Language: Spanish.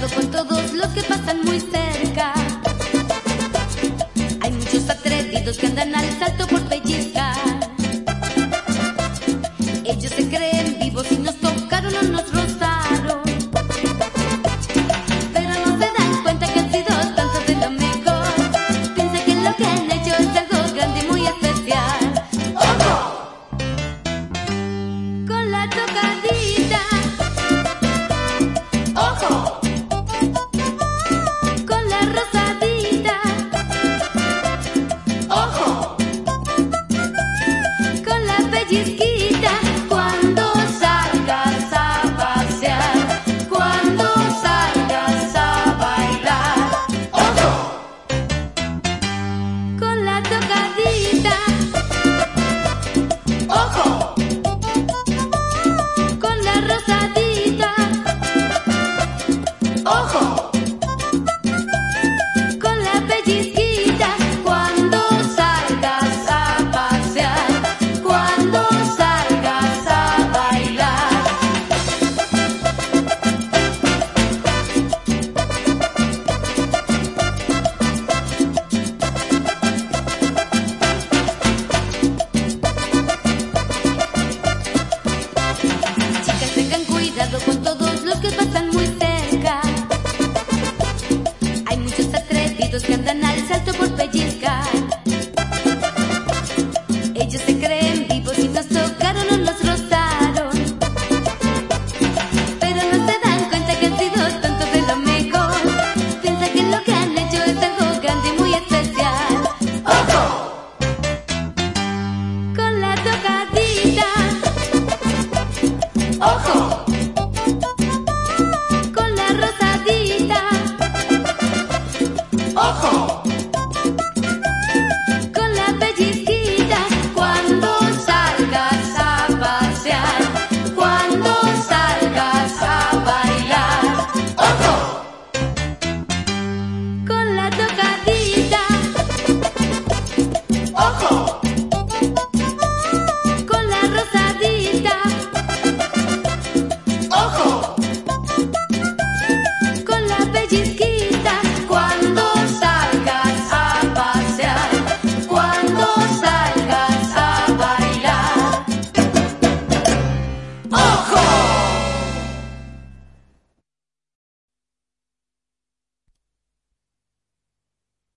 con todos los que pasan muy cerca. Hay muchos atrevidos que andan al salto por pellizcar. Oh.